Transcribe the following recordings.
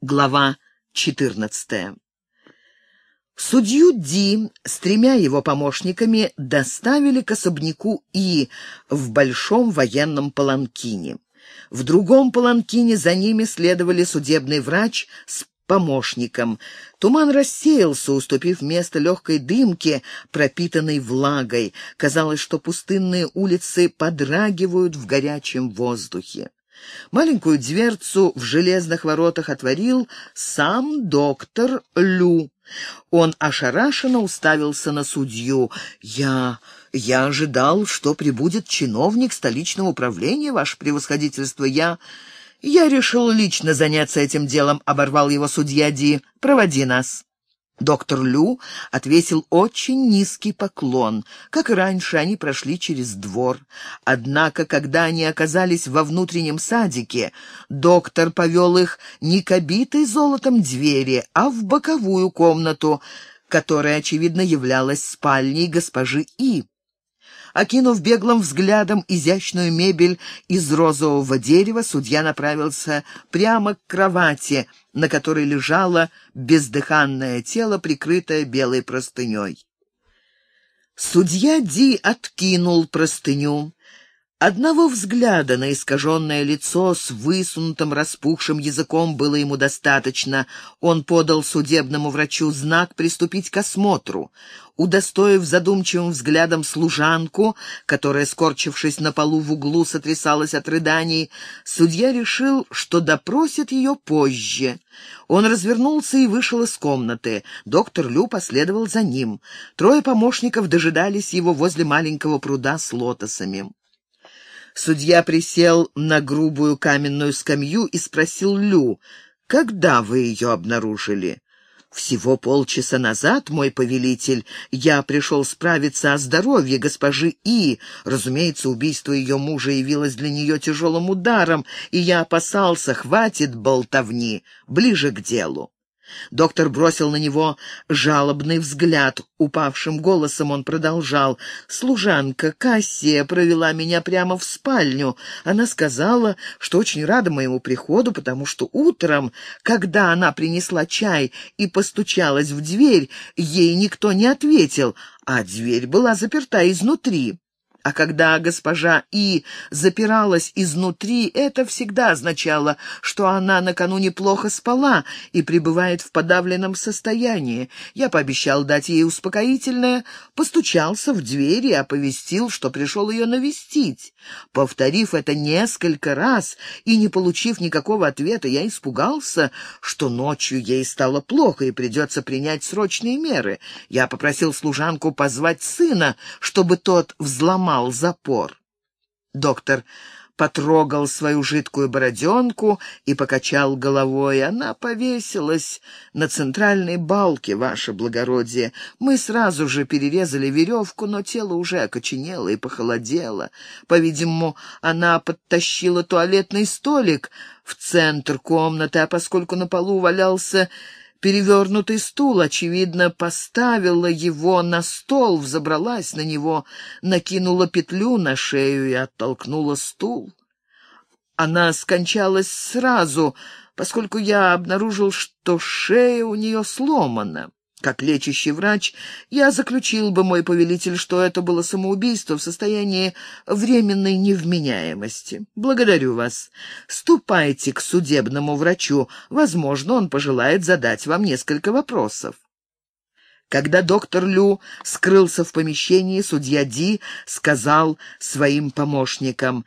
Глава 14. Судью Ди с тремя его помощниками доставили к особняку И в большом военном паланкине. В другом паланкине за ними следовали судебный врач с помощником. Туман рассеялся, уступив место легкой дымке, пропитанной влагой. Казалось, что пустынные улицы подрагивают в горячем воздухе. Маленькую дверцу в железных воротах отворил сам доктор Лю. Он ошарашенно уставился на судью. «Я... я ожидал, что прибудет чиновник столичного управления, ваше превосходительство. Я... я решил лично заняться этим делом», — оборвал его судья Ди. «Проводи нас». Доктор Лю отвесил очень низкий поклон. Как и раньше, они прошли через двор. Однако, когда они оказались во внутреннем садике, доктор повел их не к обитой золотом двери, а в боковую комнату, которая, очевидно, являлась спальней госпожи И. Окинув беглым взглядом изящную мебель из розового дерева, судья направился прямо к кровати, на которой лежало бездыханное тело, прикрытое белой простыней. Судья Ди откинул простыню. Одного взгляда на искаженное лицо с высунутым распухшим языком было ему достаточно. Он подал судебному врачу знак приступить к осмотру. Удостоив задумчивым взглядом служанку, которая, скорчившись на полу в углу, сотрясалась от рыданий, судья решил, что допросит ее позже. Он развернулся и вышел из комнаты. Доктор Лю последовал за ним. Трое помощников дожидались его возле маленького пруда с лотосами. Судья присел на грубую каменную скамью и спросил Лю, «Когда вы ее обнаружили?» «Всего полчаса назад, мой повелитель, я пришел справиться о здоровье госпожи И. Разумеется, убийство ее мужа явилось для нее тяжелым ударом, и я опасался, хватит болтовни, ближе к делу». Доктор бросил на него жалобный взгляд. Упавшим голосом он продолжал. «Служанка Кассия провела меня прямо в спальню. Она сказала, что очень рада моему приходу, потому что утром, когда она принесла чай и постучалась в дверь, ей никто не ответил, а дверь была заперта изнутри. А когда госпожа И запиралась изнутри, это всегда означало, что она накануне плохо спала и пребывает в подавленном состоянии. Я пообещал дать ей успокоительное, постучался в дверь и оповестил, что пришел ее навестить. Повторив это несколько раз и не получив никакого ответа, я испугался, что ночью ей стало плохо и придется принять срочные меры. Я попросил служанку позвать сына, чтобы тот взломал сломал запор. Доктор потрогал свою жидкую бороденку и покачал головой. Она повесилась на центральной балке, ваше благородие. Мы сразу же перерезали веревку, но тело уже окоченело и похолодело. По-видимому, она подтащила туалетный столик в центр комнаты, а поскольку на полу валялся перевернутый стул, очевидно, поставила его на стол, взобралась на него, накинула петлю на шею и оттолкнула стул. Она скончалась сразу, поскольку я обнаружил, что шея у нее сломана. Как лечащий врач, я заключил бы, мой повелитель, что это было самоубийство в состоянии временной невменяемости. Благодарю вас. Ступайте к судебному врачу. Возможно, он пожелает задать вам несколько вопросов. Когда доктор Лю скрылся в помещении, судья Ди сказал своим помощникам,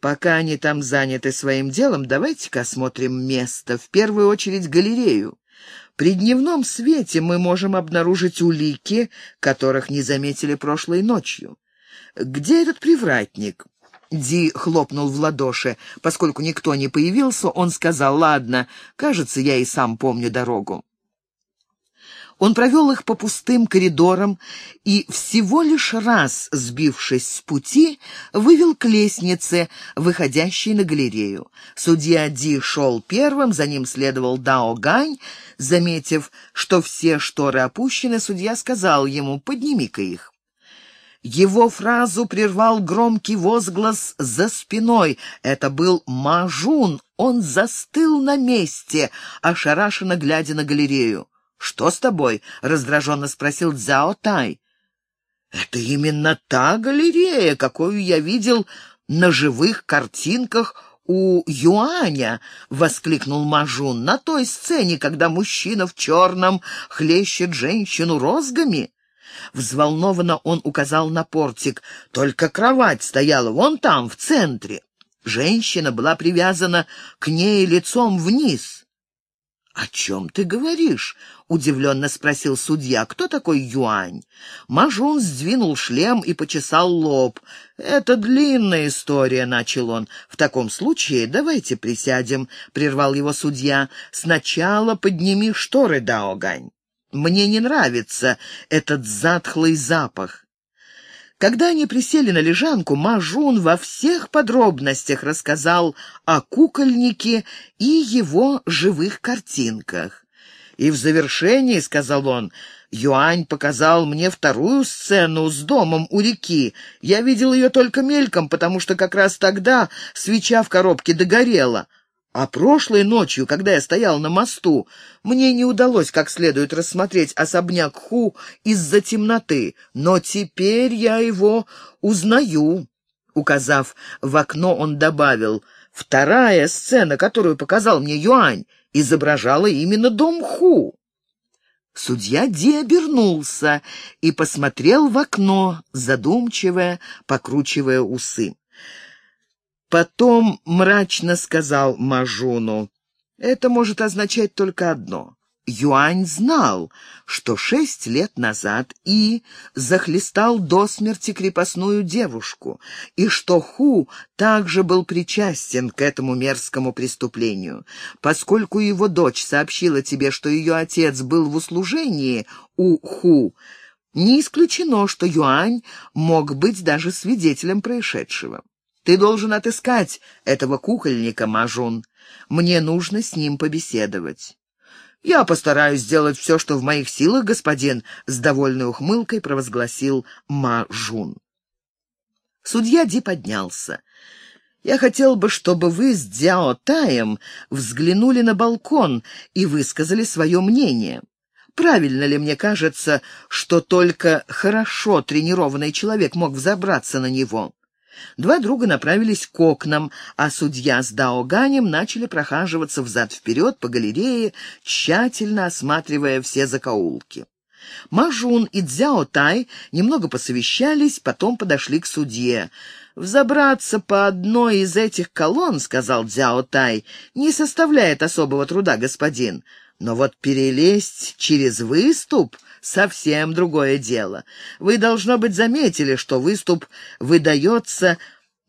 «Пока они там заняты своим делом, давайте-ка осмотрим место, в первую очередь галерею. При дневном свете мы можем обнаружить улики, которых не заметили прошлой ночью. Где этот привратник?» Ди хлопнул в ладоши. Поскольку никто не появился, он сказал, «Ладно, кажется, я и сам помню дорогу». Он провел их по пустым коридорам и, всего лишь раз сбившись с пути, вывел к лестнице, выходящей на галерею. Судья Ди шел первым, за ним следовал Дао Гань. Заметив, что все шторы опущены, судья сказал ему «подними-ка их». Его фразу прервал громкий возглас за спиной. Это был Мажун. Он застыл на месте, ошарашенно глядя на галерею. «Что с тобой?» — раздраженно спросил Цзао Тай. «Это именно та галерея, какую я видел на живых картинках у Юаня!» — воскликнул Мажун. «На той сцене, когда мужчина в черном хлещет женщину розгами?» Взволнованно он указал на портик. Только кровать стояла вон там, в центре. Женщина была привязана к ней лицом вниз. «О чем ты говоришь?» — удивленно спросил судья. «Кто такой Юань?» Мажун сдвинул шлем и почесал лоб. «Это длинная история», — начал он. «В таком случае давайте присядем», — прервал его судья. «Сначала подними шторы, Даогань». Мне не нравится этот затхлый запах. Когда они присели на лежанку, Мажун во всех подробностях рассказал о кукольнике и его живых картинках. И в завершении, — сказал он, — Юань показал мне вторую сцену с домом у реки. Я видел ее только мельком, потому что как раз тогда свеча в коробке догорела. А прошлой ночью, когда я стоял на мосту, мне не удалось как следует рассмотреть особняк Ху из-за темноты, но теперь я его узнаю. Указав в окно, он добавил, «Вторая сцена, которую показал мне Юань, изображала именно дом Ху». Судья Ди обернулся и посмотрел в окно, задумчиво покручивая усы. Потом мрачно сказал Мажуну, «Это может означать только одно. Юань знал, что шесть лет назад И захлестал до смерти крепостную девушку, и что Ху также был причастен к этому мерзкому преступлению. Поскольку его дочь сообщила тебе, что ее отец был в услужении у Ху, не исключено, что Юань мог быть даже свидетелем происшедшего. Ты должен отыскать этого кукольника, Мажун. Мне нужно с ним побеседовать». «Я постараюсь сделать все, что в моих силах, господин», — с довольной ухмылкой провозгласил Мажун. Судья Ди поднялся. «Я хотел бы, чтобы вы с Дзяо Таем взглянули на балкон и высказали свое мнение. Правильно ли мне кажется, что только хорошо тренированный человек мог взобраться на него?» Два друга направились к окнам, а судья с Даоганем начали прохаживаться взад-вперед по галерее, тщательно осматривая все закоулки. Мажун и Цзяо Тай немного посовещались, потом подошли к судье. «Взобраться по одной из этих колонн, — сказал Цзяо Тай, — не составляет особого труда, господин. Но вот перелезть через выступ совсем другое дело. Вы, должно быть, заметили, что выступ выдается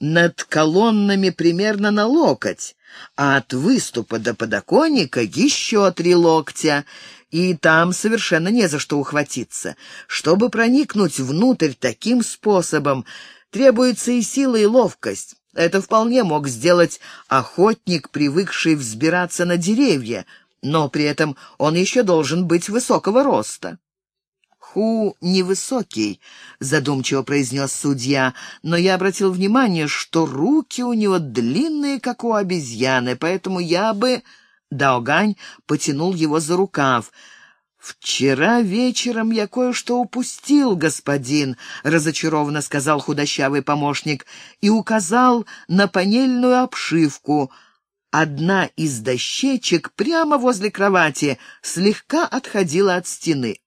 над колоннами примерно на локоть, а от выступа до подоконника еще три локтя, и там совершенно не за что ухватиться. Чтобы проникнуть внутрь таким способом, требуется и сила, и ловкость. Это вполне мог сделать охотник, привыкший взбираться на деревья, но при этом он еще должен быть высокого роста. «Ху невысокий», — задумчиво произнес судья, «но я обратил внимание, что руки у него длинные, как у обезьяны, поэтому я бы...» Даогань потянул его за рукав. «Вчера вечером я кое-что упустил, господин», — разочарованно сказал худощавый помощник и указал на панельную обшивку. Одна из дощечек прямо возле кровати слегка отходила от стены.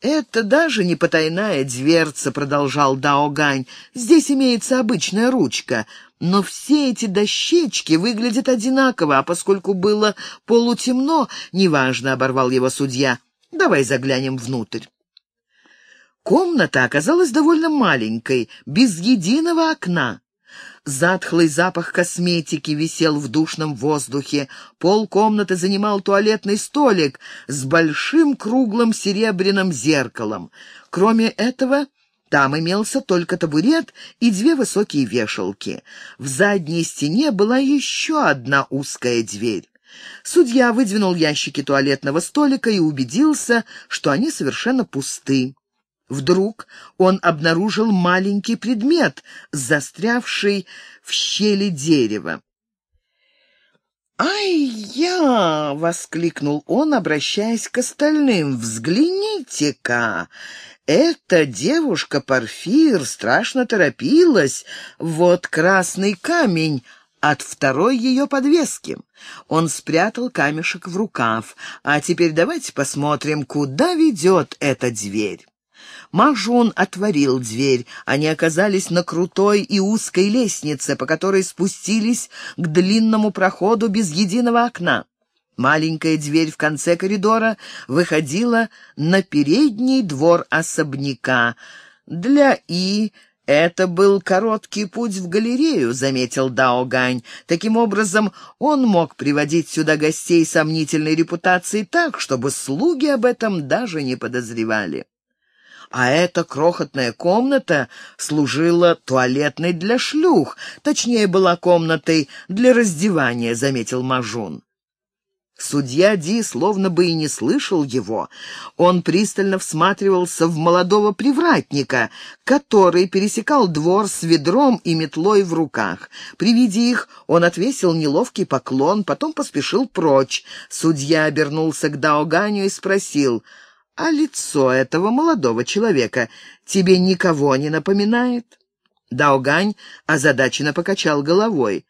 «Это даже не потайная дверца», — продолжал Даогань. «Здесь имеется обычная ручка, но все эти дощечки выглядят одинаково, а поскольку было полутемно, неважно», — оборвал его судья. «Давай заглянем внутрь». Комната оказалась довольно маленькой, без единого окна. Затхлый запах косметики висел в душном воздухе. Пол комнаты занимал туалетный столик с большим круглым серебряным зеркалом. Кроме этого... Там имелся только табурет и две высокие вешалки. В задней стене была еще одна узкая дверь. Судья выдвинул ящики туалетного столика и убедился, что они совершенно пусты. Вдруг он обнаружил маленький предмет, застрявший в щели дерева. «Ай-я!» — воскликнул он, обращаясь к остальным. «Взгляните-ка! Эта девушка Порфир страшно торопилась. Вот красный камень от второй ее подвески. Он спрятал камешек в рукав. А теперь давайте посмотрим, куда ведет эта дверь. Мажун отворил дверь. Они оказались на крутой и узкой лестнице, по которой спустились к длинному проходу без единого окна. Маленькая дверь в конце коридора выходила на передний двор особняка. Для И «Это был короткий путь в галерею», — заметил Дао Гань. «Таким образом, он мог приводить сюда гостей сомнительной репутации так, чтобы слуги об этом даже не подозревали». А эта крохотная комната служила туалетной для шлюх, точнее, была комнатой для раздевания, заметил Мажун. Судья Ди словно бы и не слышал его. Он пристально всматривался в молодого привратника, который пересекал двор с ведром и метлой в руках. При виде их он отвесил неловкий поклон, потом поспешил прочь. Судья обернулся к Даоганю и спросил, «А лицо этого молодого человека тебе никого не напоминает?» Даогань озадаченно покачал головой.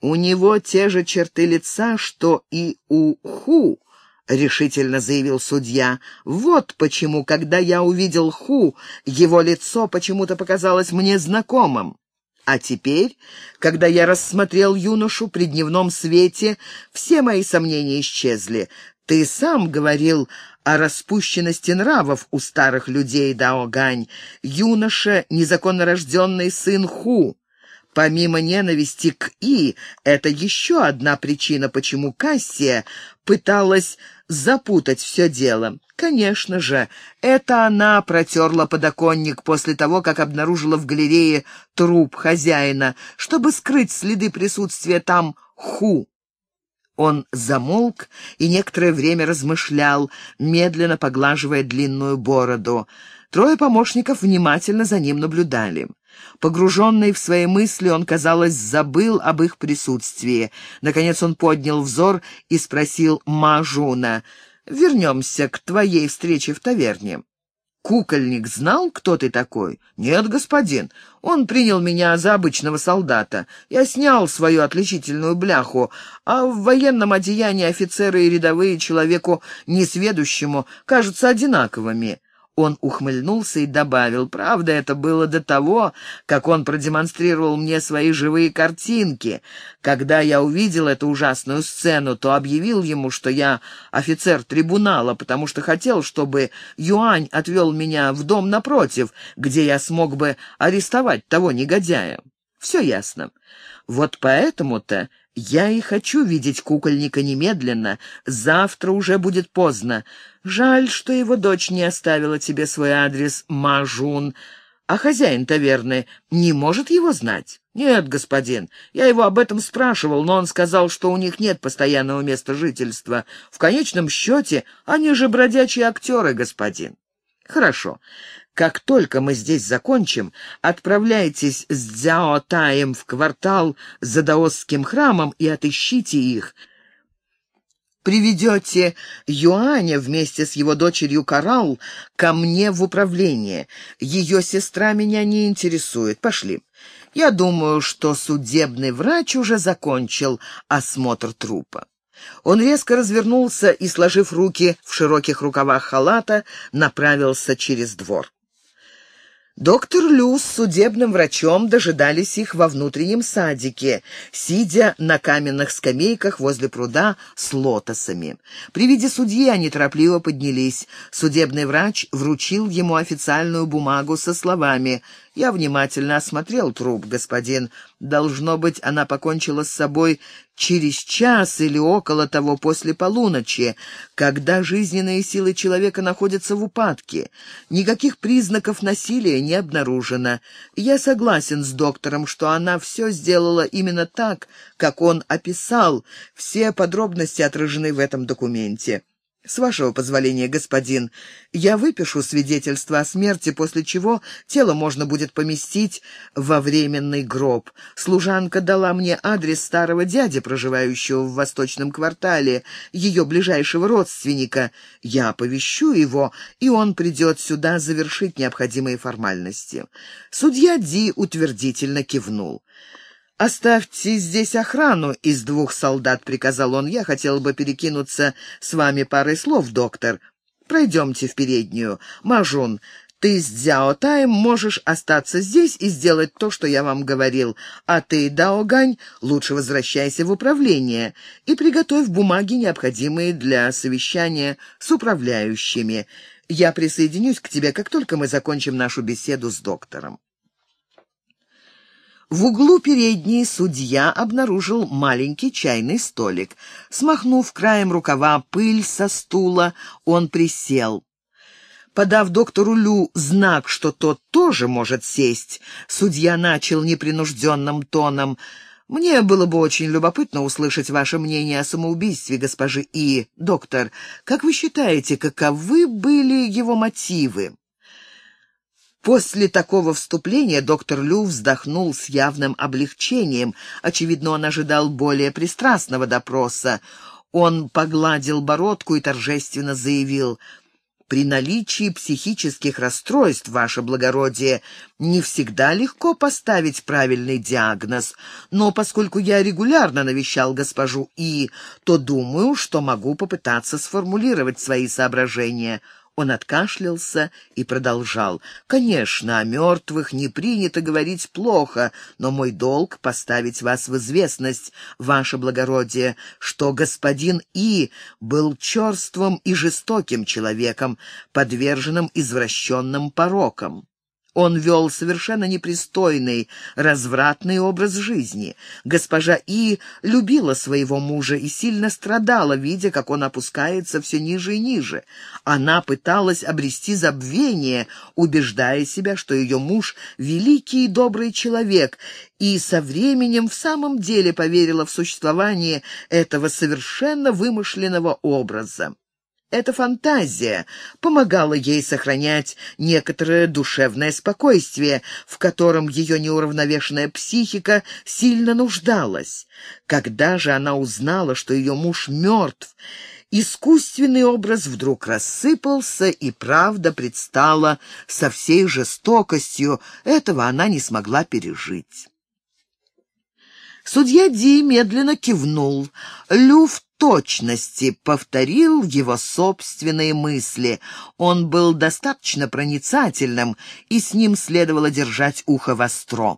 «У него те же черты лица, что и у Ху», — решительно заявил судья. «Вот почему, когда я увидел Ху, его лицо почему-то показалось мне знакомым. А теперь, когда я рассмотрел юношу при дневном свете, все мои сомнения исчезли. Ты сам говорил о распущенности нравов у старых людей, Дао Гань. Юноша — незаконно рожденный сын Ху». Помимо ненависти к И, это еще одна причина, почему Кассия пыталась запутать все дело. Конечно же, это она протерла подоконник после того, как обнаружила в галерее труп хозяина, чтобы скрыть следы присутствия там Ху. Он замолк и некоторое время размышлял, медленно поглаживая длинную бороду. Трое помощников внимательно за ним наблюдали. Погруженный в свои мысли, он, казалось, забыл об их присутствии. Наконец он поднял взор и спросил Мажуна, «Вернемся к твоей встрече в таверне». «Кукольник знал, кто ты такой?» «Нет, господин. Он принял меня за обычного солдата. Я снял свою отличительную бляху, а в военном одеянии офицеры и рядовые человеку несведущему кажутся одинаковыми». Он ухмыльнулся и добавил, «Правда, это было до того, как он продемонстрировал мне свои живые картинки. Когда я увидел эту ужасную сцену, то объявил ему, что я офицер трибунала, потому что хотел, чтобы Юань отвел меня в дом напротив, где я смог бы арестовать того негодяя. Все ясно. Вот поэтому-то я и хочу видеть кукольника немедленно. Завтра уже будет поздно. Жаль, что его дочь не оставила тебе свой адрес, Мажун. А хозяин таверны не может его знать? Нет, господин. Я его об этом спрашивал, но он сказал, что у них нет постоянного места жительства. В конечном счете, они же бродячие актеры, господин. Хорошо. Как только мы здесь закончим, отправляйтесь с Дзяо Таем в квартал за даосским храмом и отыщите их. Приведете Юаня вместе с его дочерью Карал ко мне в управление. Ее сестра меня не интересует. Пошли. Я думаю, что судебный врач уже закончил осмотр трупа. Он резко развернулся и, сложив руки в широких рукавах халата, направился через двор. Доктор Лю с судебным врачом дожидались их во внутреннем садике, сидя на каменных скамейках возле пруда с лотосами. При виде судьи они торопливо поднялись. Судебный врач вручил ему официальную бумагу со словами «Я внимательно осмотрел труп, господин. Должно быть, она покончила с собой через час или около того после полуночи, когда жизненные силы человека находятся в упадке. Никаких признаков насилия не обнаружено. Я согласен с доктором, что она все сделала именно так, как он описал. Все подробности отражены в этом документе. «С вашего позволения, господин, я выпишу свидетельство о смерти, после чего тело можно будет поместить во временный гроб. Служанка дала мне адрес старого дяди, проживающего в восточном квартале, ее ближайшего родственника. Я оповещу его, и он придет сюда завершить необходимые формальности». Судья Ди утвердительно кивнул. «Оставьте здесь охрану из двух солдат», — приказал он. «Я хотел бы перекинуться с вами парой слов, доктор. Пройдемте в переднюю. Мажун, ты с Дзяо Таем можешь остаться здесь и сделать то, что я вам говорил. А ты, Даогань, лучше возвращайся в управление и приготовь бумаги, необходимые для совещания с управляющими. Я присоединюсь к тебе, как только мы закончим нашу беседу с доктором». В углу передней судья обнаружил маленький чайный столик. Смахнув краем рукава пыль со стула, он присел. Подав доктору Лю знак, что тот тоже может сесть, судья начал непринужденным тоном. «Мне было бы очень любопытно услышать ваше мнение о самоубийстве госпожи И. Доктор, как вы считаете, каковы были его мотивы?» После такого вступления доктор Лю вздохнул с явным облегчением. Очевидно, он ожидал более пристрастного допроса. Он погладил бородку и торжественно заявил при наличии психических расстройств, ваше благородие, не всегда легко поставить правильный диагноз, но поскольку я регулярно навещал госпожу И, то думаю, что могу попытаться сформулировать свои соображения. Он откашлялся и продолжал. «Конечно, о мертвых не принято говорить плохо, но мой долг — поставить вас в известность, ваше благородие, что господин И был черствым и жестоким человеком, подверженным извращенным порокам. Он вел совершенно непристойный, развратный образ жизни. Госпожа И любила своего мужа и сильно страдала, видя, как он опускается все ниже и ниже. Она пыталась обрести забвение, убеждая себя, что ее муж — великий и добрый человек, и со временем в самом деле поверила в существование этого совершенно вымышленного образа. Эта фантазия помогала ей сохранять некоторое душевное спокойствие, в котором ее неуравновешенная психика сильно нуждалась. Когда же она узнала, что ее муж мертв, искусственный образ вдруг рассыпался, и правда предстала со всей жестокостью. Этого она не смогла пережить. Судья Ди медленно кивнул. Люфт точности повторил его собственные мысли. Он был достаточно проницательным, и с ним следовало держать ухо востро.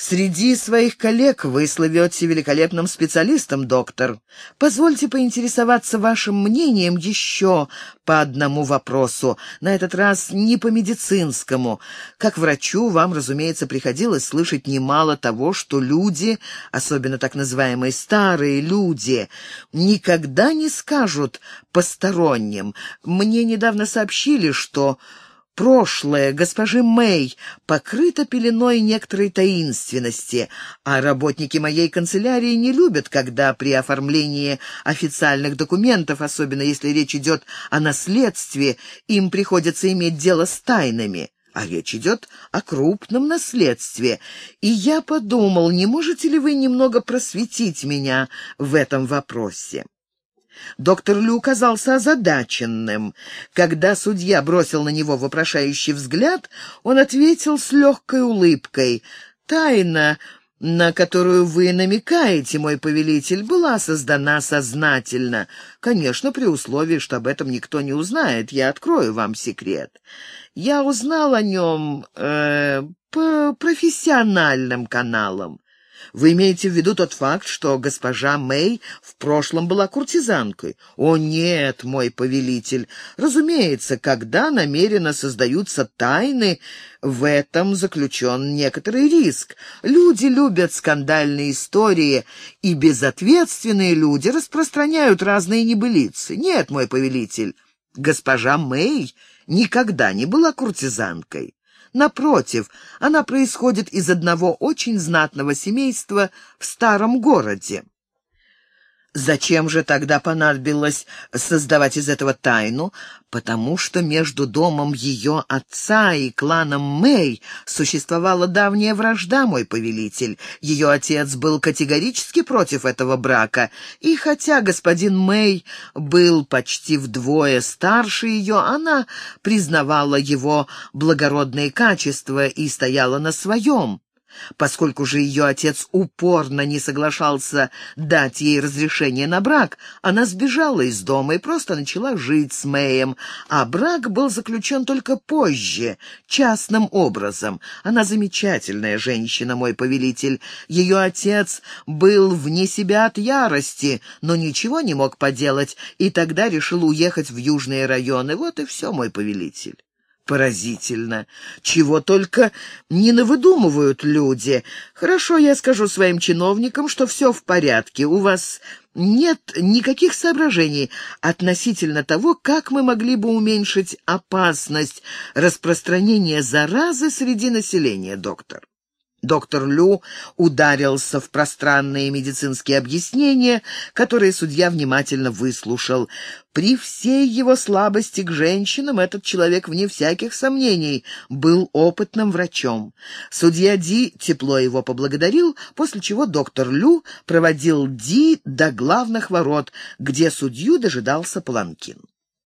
Среди своих коллег вы слывете великолепным специалистом, доктор. Позвольте поинтересоваться вашим мнением еще по одному вопросу, на этот раз не по медицинскому. Как врачу вам, разумеется, приходилось слышать немало того, что люди, особенно так называемые старые люди, никогда не скажут посторонним. Мне недавно сообщили, что прошлое госпожи Мэй покрыто пеленой некоторой таинственности, а работники моей канцелярии не любят, когда при оформлении официальных документов, особенно если речь идет о наследстве, им приходится иметь дело с тайнами. А речь идет о крупном наследстве, и я подумал, не можете ли вы немного просветить меня в этом вопросе? Доктор Лю казался озадаченным. Когда судья бросил на него вопрошающий взгляд, он ответил с легкой улыбкой. «Тайна, на которую вы намекаете, мой повелитель, была создана сознательно. Конечно, при условии, что об этом никто не узнает. Я открою вам секрет. Я узнал о нем э, по профессиональным каналам. Вы имеете в виду тот факт, что госпожа Мэй в прошлом была куртизанкой? О нет, мой повелитель. Разумеется, когда намеренно создаются тайны, в этом заключен некоторый риск. Люди любят скандальные истории, и безответственные люди распространяют разные небылицы. Нет, мой повелитель, госпожа Мэй никогда не была куртизанкой. Напротив, она происходит из одного очень знатного семейства в старом городе. Зачем же тогда понадобилось создавать из этого тайну? Потому что между домом ее отца и кланом Мэй существовала давняя вражда, мой повелитель. Ее отец был категорически против этого брака, и хотя господин Мэй был почти вдвое старше ее, она признавала его благородные качества и стояла на своем. Поскольку же ее отец упорно не соглашался дать ей разрешение на брак, она сбежала из дома и просто начала жить с Мэем, а брак был заключен только позже, частным образом. Она замечательная женщина, мой повелитель. Ее отец был вне себя от ярости, но ничего не мог поделать, и тогда решил уехать в южные районы. Вот и все, мой повелитель. Поразительно. Чего только не навыдумывают люди. Хорошо, я скажу своим чиновникам, что все в порядке. У вас нет никаких соображений относительно того, как мы могли бы уменьшить опасность распространения заразы среди населения, доктор. Доктор Лю ударился в пространные медицинские объяснения, которые судья внимательно выслушал. При всей его слабости к женщинам этот человек, вне всяких сомнений, был опытным врачом. Судья Ди тепло его поблагодарил, после чего доктор Лю проводил Ди до главных ворот, где судью дожидался Паланкин.